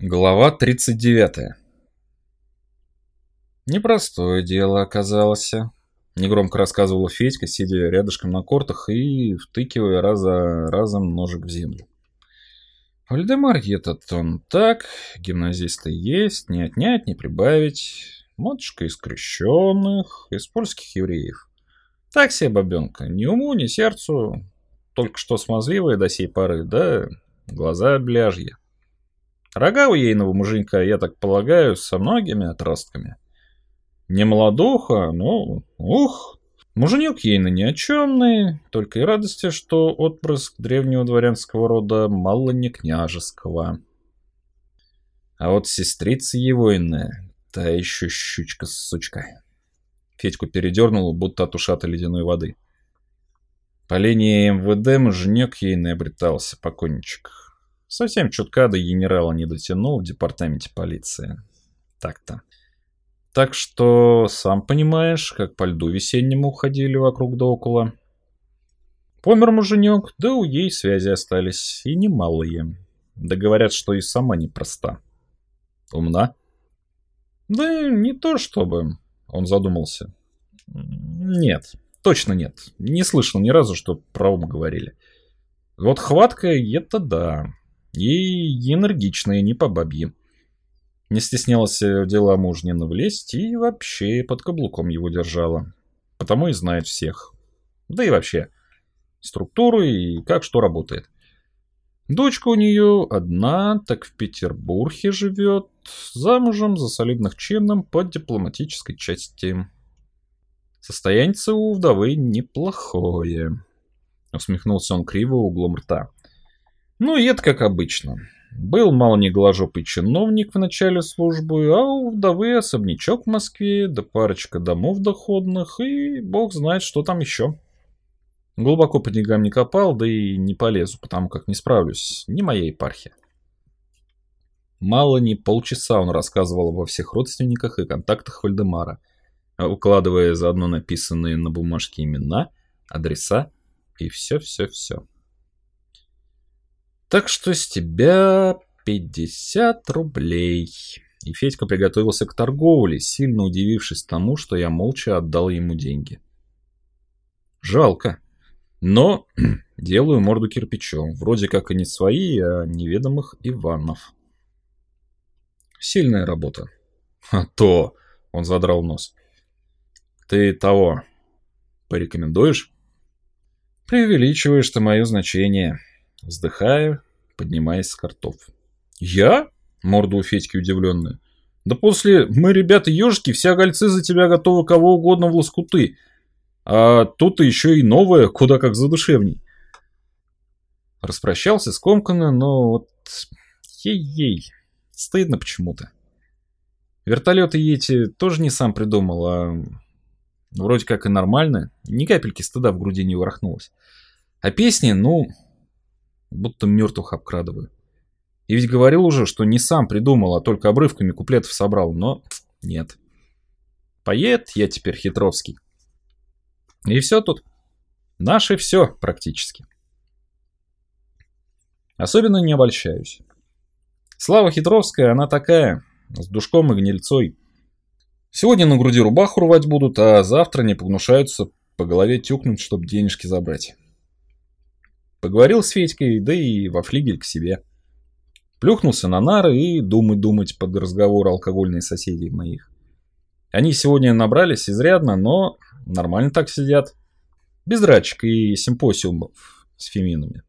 Глава 39 Непростое дело оказалось. Негромко рассказывала Федька, сидя рядышком на кортах и втыкивая раз за разом ножик в землю. Вальдемар этот он так, гимназисты есть, не отнять, не прибавить. Матушка из крещенных, из польских евреев. Так себе бабенка, ни уму, ни сердцу, только что смазливая до сей поры, да глаза бляжья. Рога у ейного муженька, я так полагаю, со многими отростками. Не молодуха, ну, ух. Муженек ейно ни о чемный, только и радости, что отпрыск древнего дворянского рода мало не княжеского. А вот сестрица его иная, та еще щучка-сучка. Федьку передернула, будто от ушата ледяной воды. По линии МВД муженек ей обретался, покойничек. Совсем чутка до генерала не дотянул в департаменте полиции. Так-то. Так что, сам понимаешь, как по льду весеннему ходили вокруг да около. Помер муженек, да у ей связи остались, и немалые. Да говорят, что и сама непроста. Умна? Да не то чтобы, он задумался. Нет, точно нет. Не слышал ни разу, что про ум говорили. Вот хватка — это да. И энергичная, не по бабье. Не стеснялась в дела мужнина влезть и вообще под каблуком его держала. Потому и знает всех. Да и вообще. Структуру и как что работает. Дочка у нее одна, так в Петербурге живет, замужем за солидных чином по дипломатической части. Состояние у вдовы неплохое. Усмехнулся он криво углом рта. Ну и это как обычно. Был мало не голожопый чиновник в начале службы, а у вдовы особнячок в Москве, да парочка домов доходных, и бог знает, что там еще. Глубоко по деньгам не копал, да и не полезу, потому как не справлюсь, не моя епархия. Мало не полчаса он рассказывал обо всех родственниках и контактах Вальдемара, укладывая заодно написанные на бумажке имена, адреса и все-все-все. Так что с тебя 50 рублей. И Федька приготовился к торговле, сильно удивившись тому, что я молча отдал ему деньги. Жалко. Но делаю морду кирпичом. Вроде как и не свои, а неведомых Иванов. Сильная работа. А то, он задрал нос. Ты того, порекомендуешь? Преувеличиваешь ты мое значение. Вздыхаю, поднимаясь с картов. «Я?» — морда у Федьки удивленная. «Да после мы, ребята, ежики, все гольцы за тебя готовы кого угодно в лоскуты. А тут еще и новое, куда как задушевней». Распрощался скомканно, но вот... Ей-ей, стыдно почему-то. Вертолеты эти тоже не сам придумал, а вроде как и нормально. Ни капельки стыда в груди не ворохнулось. А песни, ну, будто мертвых обкрадываю. И ведь говорил уже, что не сам придумал, а только обрывками куплетов собрал, но нет. Поэт я теперь хитровский. И все тут. Наше все практически. Особенно не обольщаюсь. Слава Хитровская, она такая, с душком и гнильцой. Сегодня на груди рубаху рвать будут, а завтра не погнушаются по голове тюкнуть, чтобы денежки забрать. Поговорил с Федькой, да и во флигель к себе. Плюхнулся на нары и думать-думать под разговор алкогольных соседей моих. Они сегодня набрались изрядно, но нормально так сидят. Без драчек и симпосиумов с феминами.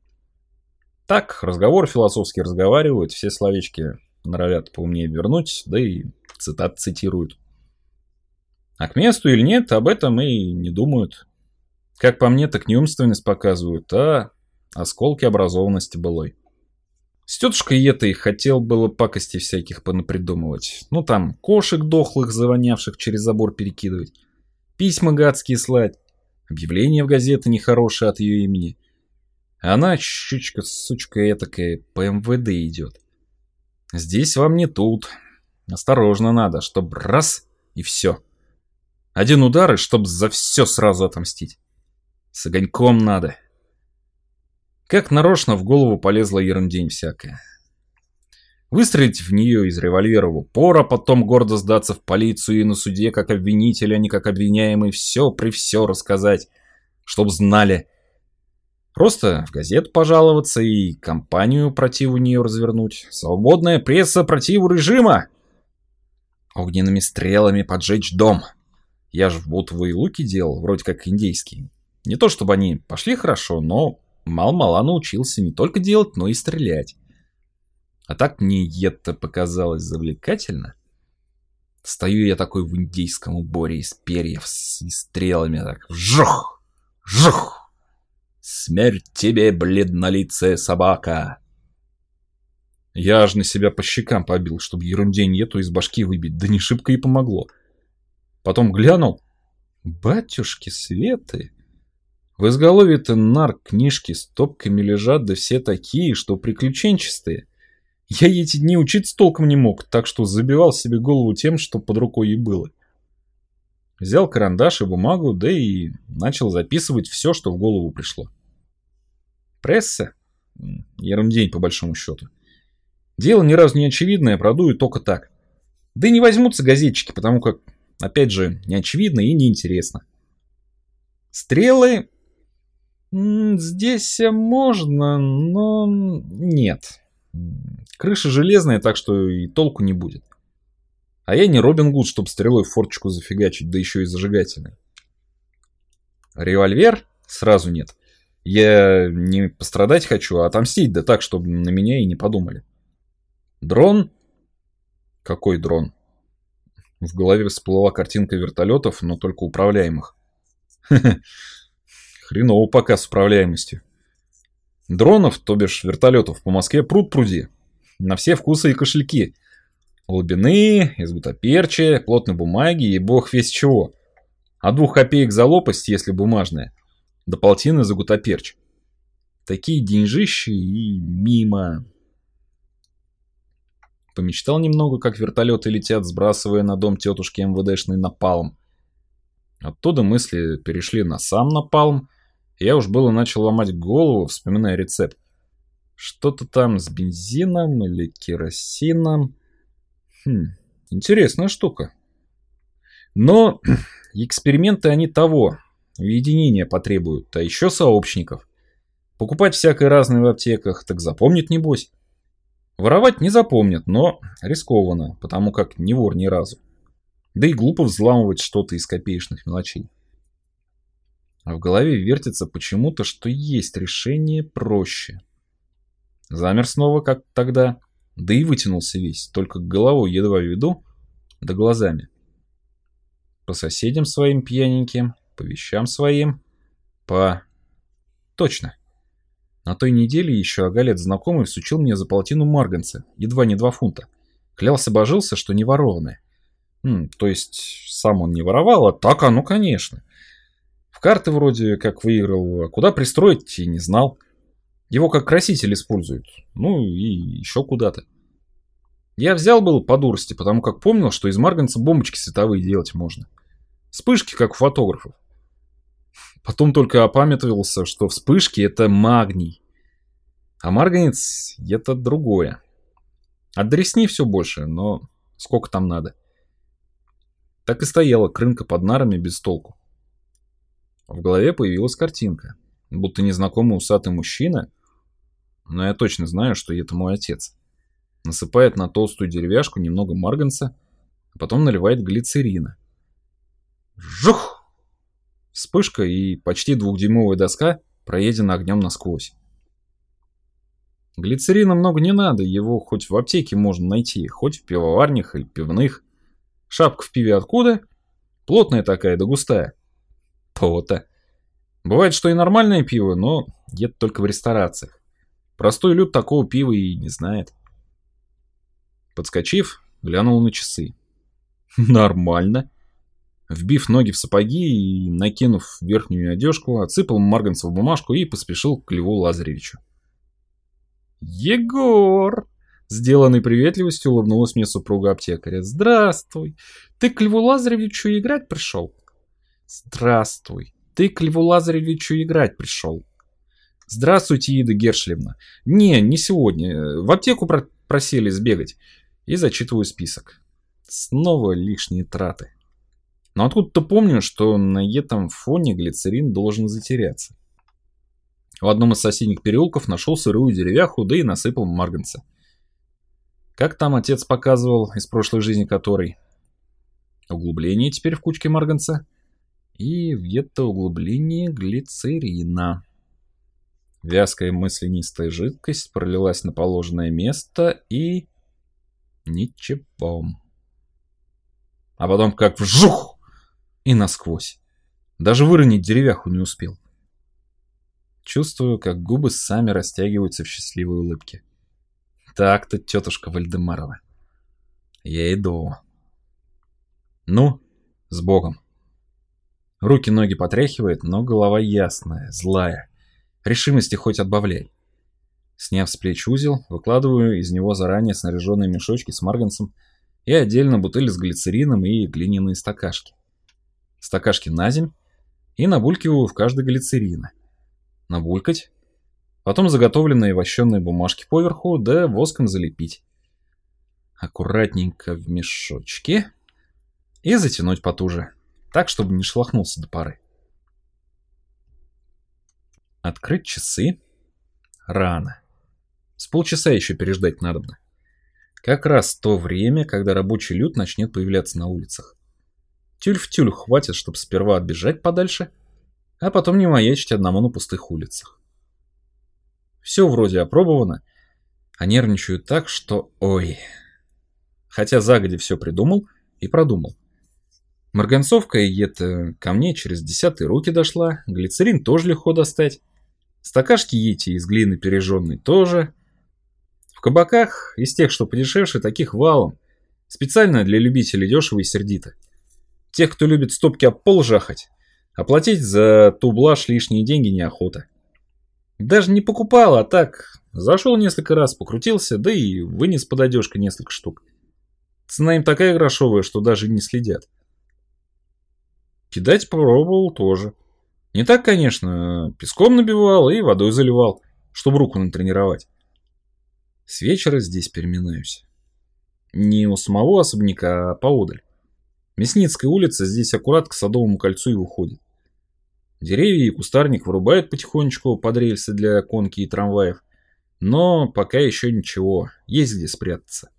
Так, разговор философский разговаривают, все словечки норовят поумнее вернуть, да и цитат цитируют. А к месту или нет, об этом и не думают. Как по мне, так не умственность показывают, а осколки образованности былой. С тетушкой этой хотел было пакости всяких понапридумывать. Ну там, кошек дохлых, завонявших через забор перекидывать. Письма гадские слать. Объявление в газеты нехорошее от ее имени. А она, щучка, сучка этакая, по МВД идет. Здесь вам не тут. Осторожно надо, чтоб раз и все. Один удар, и чтоб за все сразу отомстить. С огоньком надо. Как нарочно в голову полезла ерундень всякая. выстрелить в нее из револьвера в упор, а потом гордо сдаться в полицию и на суде как обвинитель, а не как обвиняемый, все при все рассказать, чтоб знали. Просто в газету пожаловаться и кампанию противу нее развернуть. Свободная пресса противу режима! Огненными стрелами поджечь дом. Я же в бутовые луки делал, вроде как индейские. Не то чтобы они пошли хорошо, но мал-мала научился не только делать, но и стрелять. А так мне это показалось завлекательно. Стою я такой в индийском уборе из перьев с стрелами, так вжух, вжух. Смерть тебе, бледнолицая собака. Я аж на себя по щекам побил, чтобы ерундень эту из башки выбить, да не шибко и помогло. Потом глянул. Батюшки Светы! В изголовье-то нар книжки с топками лежат, да все такие, что приключенчистые. Я эти дни учиться толком не мог, так что забивал себе голову тем, что под рукой и было. Взял карандаш и бумагу, да и начал записывать все, что в голову пришло. Пресса? Ерундень, по большому счету. Дело ни разу не очевидное, продую только так. Да и не возьмутся газетчики, потому как, опять же, не очевидно и неинтересно. Стрелы... Здесь можно, но нет. Крыша железная, так что и толку не будет. А я не Робин Гуд, чтобы стрелой форточку зафигачить, да еще и зажигательной. Револьвер? Сразу нет. Я не пострадать хочу, а отомстить, да так, чтобы на меня и не подумали. Дрон? Какой дрон? В голове всплыла картинка вертолетов, но только управляемых. Хреново пока с управляемостью. Дронов, то бишь вертолетов, по Москве пруд пруди. На все вкусы и кошельки. Глубины, из гутоперчи, плотной бумаги и бог весь чего. А двух копеек за лопасть, если бумажная, до полтины за гутоперч. Такие деньжищи и мимо. Помечтал немного, как вертолеты летят, сбрасывая на дом тетушки МВДшный напалм. Оттуда мысли перешли на сам напалм, я уж было начал ломать голову, вспоминая рецепт. Что-то там с бензином или керосином. Хм, интересная штука. Но эксперименты они того, уединения потребуют, а еще сообщников. Покупать всякое разное в аптеках, так запомнит небось. Воровать не запомнят, но рискованно, потому как не вор ни разу. Да и глупо взламывать что-то из копеечных мелочей. А в голове вертится почему-то, что есть решение проще. Замер снова, как тогда, да и вытянулся весь, только головой едва виду, да глазами. По соседям своим пьяненьким, по вещам своим, по... Точно. На той неделе еще Агалет знакомый всучил мне за полтину марганца, едва не два фунта. Клялся-божился, что не ворованное. То есть, сам он не воровал, а так оно, конечно. В карты вроде как выиграл, а куда пристроить и не знал. Его как краситель используют. Ну и еще куда-то. Я взял был по дурости, потому как помнил, что из марганца бомбочки световые делать можно. Вспышки, как у фотографов. Потом только опамятовался, что вспышки это магний. А марганец это другое. От дресни все больше, но сколько там надо. Так и стояла крынка под нарами без толку. В голове появилась картинка, будто незнакомый усатый мужчина, но я точно знаю, что это мой отец, насыпает на толстую деревяшку немного марганца, а потом наливает глицерина. Жух! Вспышка и почти двухдюймовая доска проедена огнем насквозь. Глицерина много не надо, его хоть в аптеке можно найти, хоть в пивоварнях или пивных. Шапка в пиве откуда? Плотная такая да густая. То-то. Бывает, что и нормальное пиво, но это только в ресторациях. Простой люд такого пива и не знает. Подскочив, глянул на часы. Нормально. Вбив ноги в сапоги и накинув верхнюю одежку, отсыпал марганца в бумажку и поспешил к Льву Лазаревичу. «Егор!» Сделанной приветливостью улыбнулась мне супруга аптекаря. «Здравствуй! Ты к Льву Лазаревичу играть пришел?» Здравствуй. Ты к Льву Лазаревичу играть пришел. Здравствуйте, Ида Гершлевна. Не, не сегодня. В аптеку про просили сбегать, и зачитываю список. Снова лишние траты. Но откуда-то помню, что на этом фоне глицерин должен затеряться. В одном из соседних переулков нашел сырую деревяху, да и насыпал марганца. Как там отец показывал, из прошлой жизни которой? Углубление теперь в кучке марганца. И в это углубление глицерина. Вязкая мысленистая жидкость пролилась на положенное место и... Ничего. А потом как вжух! И насквозь. Даже выронить деревяху не успел. Чувствую, как губы сами растягиваются в счастливой улыбке. Так-то, тетушка Вальдемарова. Я иду. Ну, с Богом. Руки-ноги потряхивает, но голова ясная, злая. Решимости хоть отбавляй. Сняв с плеч узел, выкладываю из него заранее снаряженные мешочки с марганцем и отдельно бутыли с глицерином и глиняные стакашки. Стакашки на земь и набулькиваю в каждой глицерина. Набулькать, потом заготовленные вощенные бумажки поверху, да воском залепить. Аккуратненько в мешочке и затянуть потуже, так, чтобы не шлахнулся до пары. Открыть часы? Рано. С полчаса еще переждать надобно. Как раз то время, когда рабочий люд начнет появляться на улицах. Тюль в тюль хватит, чтобы сперва отбежать подальше, а потом не маячить одному на пустых улицах. Все вроде опробовано, а нервничаю так, что ой. Хотя загоди все придумал и продумал. Марганцовка и это ко мне через десятые руки дошла, глицерин тоже легко достать. Стакашки эти из глины пережженной тоже. В кабаках, из тех, что подешевше, таких валом. Специально для любителей дешево и сердито. Тех, кто любит стопки об пол жахать, оплатить за ту блажь лишние деньги неохота. Даже не покупал, а так, зашел несколько раз, покрутился, да и вынес под одежкой несколько штук. Цена им такая грошовая, что даже не следят. Кидать попробовал тоже. Не так, конечно, песком набивал и водой заливал, чтобы руку натренировать. С вечера здесь переминаюсь. Не у самого особняка, а поодаль. Мясницкая улица здесь аккурат к Садовому кольцу и выходит. Деревья и кустарник вырубают потихонечку под рельсы для конки и трамваев, но пока еще ничего, есть где спрятаться.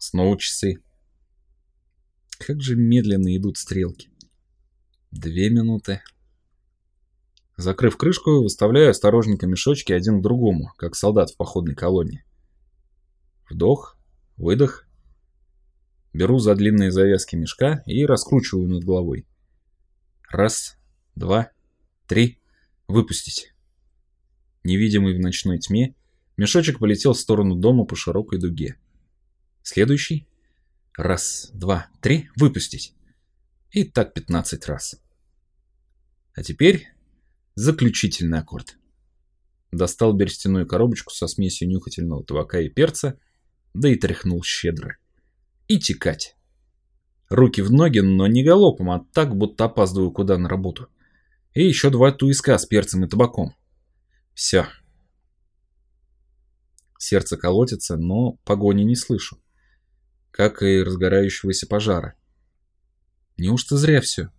Снова часы. Как же медленно идут стрелки. Две минуты. Закрыв крышку, выставляю осторожненько мешочки один к другому, как солдат в походной колонне. Вдох, выдох. Беру за длинные завязки мешка и раскручиваю над головой. Раз, два, три. Выпустить. Невидимый в ночной тьме, мешочек полетел в сторону дома по широкой дуге. Следующий. Раз, два, три. Выпустить. И так 15 раз. А теперь заключительный аккорд. Достал берестяную коробочку со смесью нюхательного табака и перца, да и тряхнул щедро. И текать. Руки в ноги, но не галопом, а так, будто опаздываю куда на работу. И еще два туиска с перцем и табаком. Все. Сердце колотится, но погони не слышу. Как и разгорающегося пожара. Неужто зря все?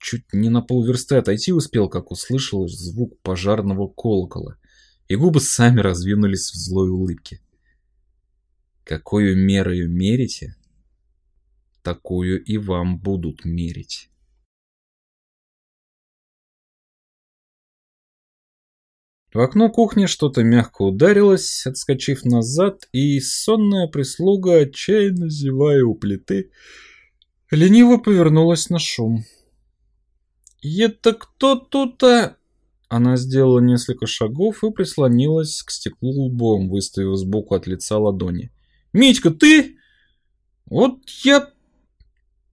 Чуть не на полверсты отойти успел, как услышал звук пожарного колокола, и губы сами раздвинулись в злой улыбке. Какую мерою мерите, такую и вам будут мерить. В окно кухни что-то мягко ударилось, отскочив назад, и сонная прислуга, отчаянно зевая у плиты, Лениво повернулась на шум. «Это кто тут-то?» Она сделала несколько шагов и прислонилась к стеклу лбом, выставив сбоку от лица ладони. «Митька, ты? Вот я...»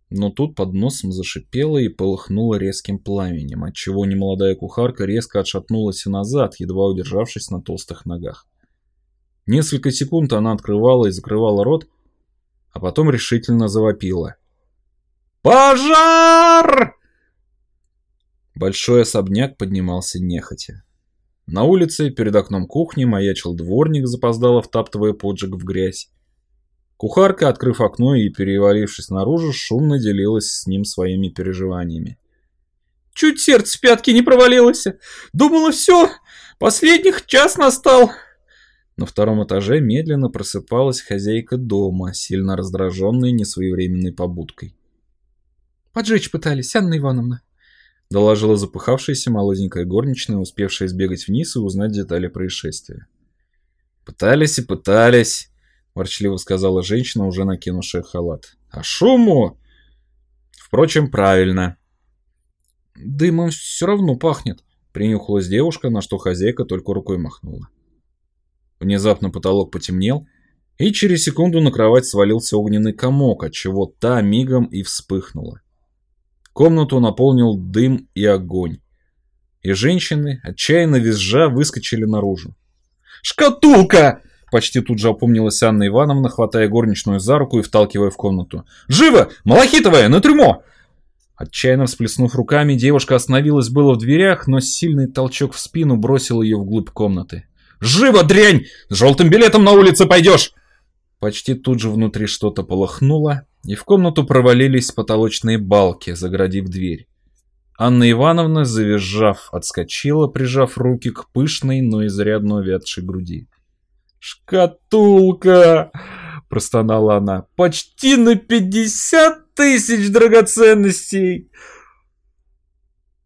Но тут под носом зашипело и полыхнуло резким пламенем, отчего немолодая кухарка резко отшатнулась и назад, едва удержавшись на толстых ногах. Несколько секунд она открывала и закрывала рот, а потом решительно завопила. «Пожар!» Большой особняк поднимался нехотя. На улице, перед окном кухни, маячил дворник, запоздало втаптывая поджиг в грязь. Кухарка, открыв окно и перевалившись наружу, шумно делилась с ним своими переживаниями. «Чуть сердце в пятки не провалилось! Думала, все, последних час настал!» На втором этаже медленно просыпалась хозяйка дома, сильно раздраженная несвоевременной побудкой. «Поджечь пытались, Анна Ивановна», — доложила запыхавшаяся молоденькая горничная, успевшая сбегать вниз и узнать детали происшествия. «Пытались и пытались», — ворчливо сказала женщина, уже накинувшая халат. «А шуму?» «Впрочем, правильно». «Дымом все равно пахнет», — принюхалась девушка, на что хозяйка только рукой махнула. Внезапно потолок потемнел, и через секунду на кровать свалился огненный комок, отчего та мигом и вспыхнула. Комнату наполнил дым и огонь. И женщины, отчаянно визжа, выскочили наружу. «Шкатулка!» Почти тут же опомнилась Анна Ивановна, хватая горничную за руку и вталкивая в комнату. «Живо! Малахитовая! На трюмо!» Отчаянно всплеснув руками, девушка остановилась было в дверях, но сильный толчок в спину бросил ее вглубь комнаты. Живо, дрянь! С желтым билетом на улице пойдешь!» Почти тут же внутри что-то полыхнуло, и в комнату провалились потолочные балки, заградив дверь. Анна Ивановна, завизжав, отскочила, прижав руки к пышной, но изрядно увядшей груди. «Шкатулка!» – простонала она. «Почти на пятьдесят тысяч драгоценностей!»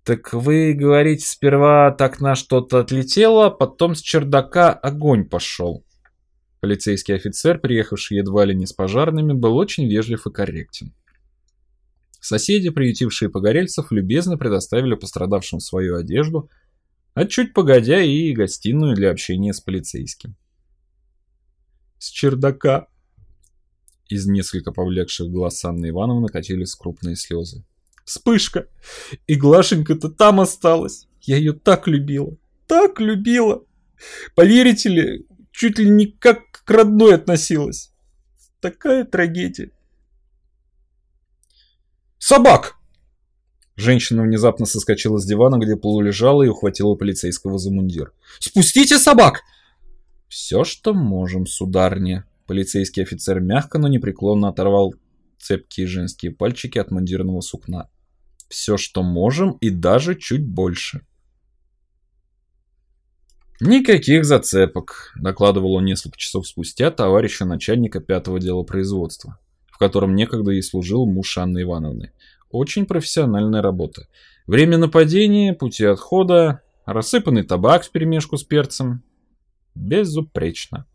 «Так вы, говорите, сперва так на что-то отлетело, а потом с чердака огонь пошел». Полицейский офицер, приехавший едва ли не с пожарными, был очень вежлив и корректен. Соседи, приютившие погорельцев, любезно предоставили пострадавшим свою одежду, а чуть погодя и гостиную для общения с полицейским. «С чердака!» Из несколько повлекших глаз Анны Ивановны катились крупные слезы. Вспышка. И Глашенька-то там осталась. Я ее так любила. Так любила. Поверите ли, чуть ли не как к родной относилась. Такая трагедия. Собак! Женщина внезапно соскочила с дивана, где полулежала, и ухватила полицейского за мундир. «Спустите собак!» «Все, что можем, сударня». Полицейский офицер мягко, но непреклонно оторвал цепкие женские пальчики от мундирного сукна. Все, что можем, и даже чуть больше. «Никаких зацепок», — докладывал он несколько часов спустя товарищу начальника пятого дела производства, в котором некогда и служил муж Анны Ивановны. Очень профессиональная работа. Время нападения, пути отхода, рассыпанный табак вперемешку с перцем. Безупречно.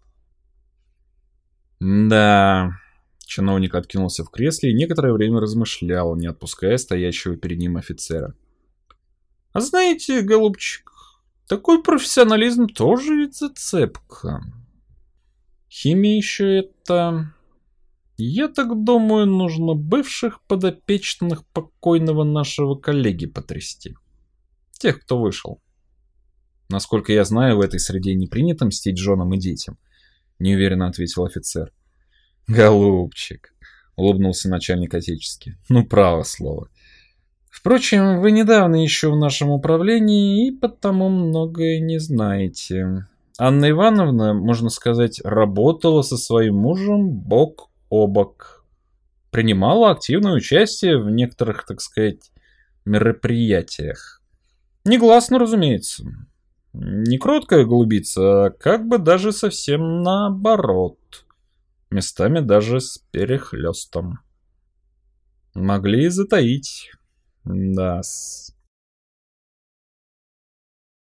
Да, Чиновник откинулся в кресле и некоторое время размышлял, не отпуская стоящего перед ним офицера. «А знаете, голубчик, такой профессионализм тоже ведь зацепка. Химия еще это... Я так думаю, нужно бывших подопечных покойного нашего коллеги потрясти. Тех, кто вышел. Насколько я знаю, в этой среде не принято мстить женам и детям, неуверенно ответил офицер. «Голубчик», — улыбнулся начальник отечески. «Ну, право слово. Впрочем, вы недавно еще в нашем управлении и потому многое не знаете. Анна Ивановна, можно сказать, работала со своим мужем бок о бок. Принимала активное участие в некоторых, так сказать, мероприятиях. Негласно, разумеется. Не кроткая голубица, а как бы даже совсем наоборот местами даже с перехлестом. Могли затаить. да -с.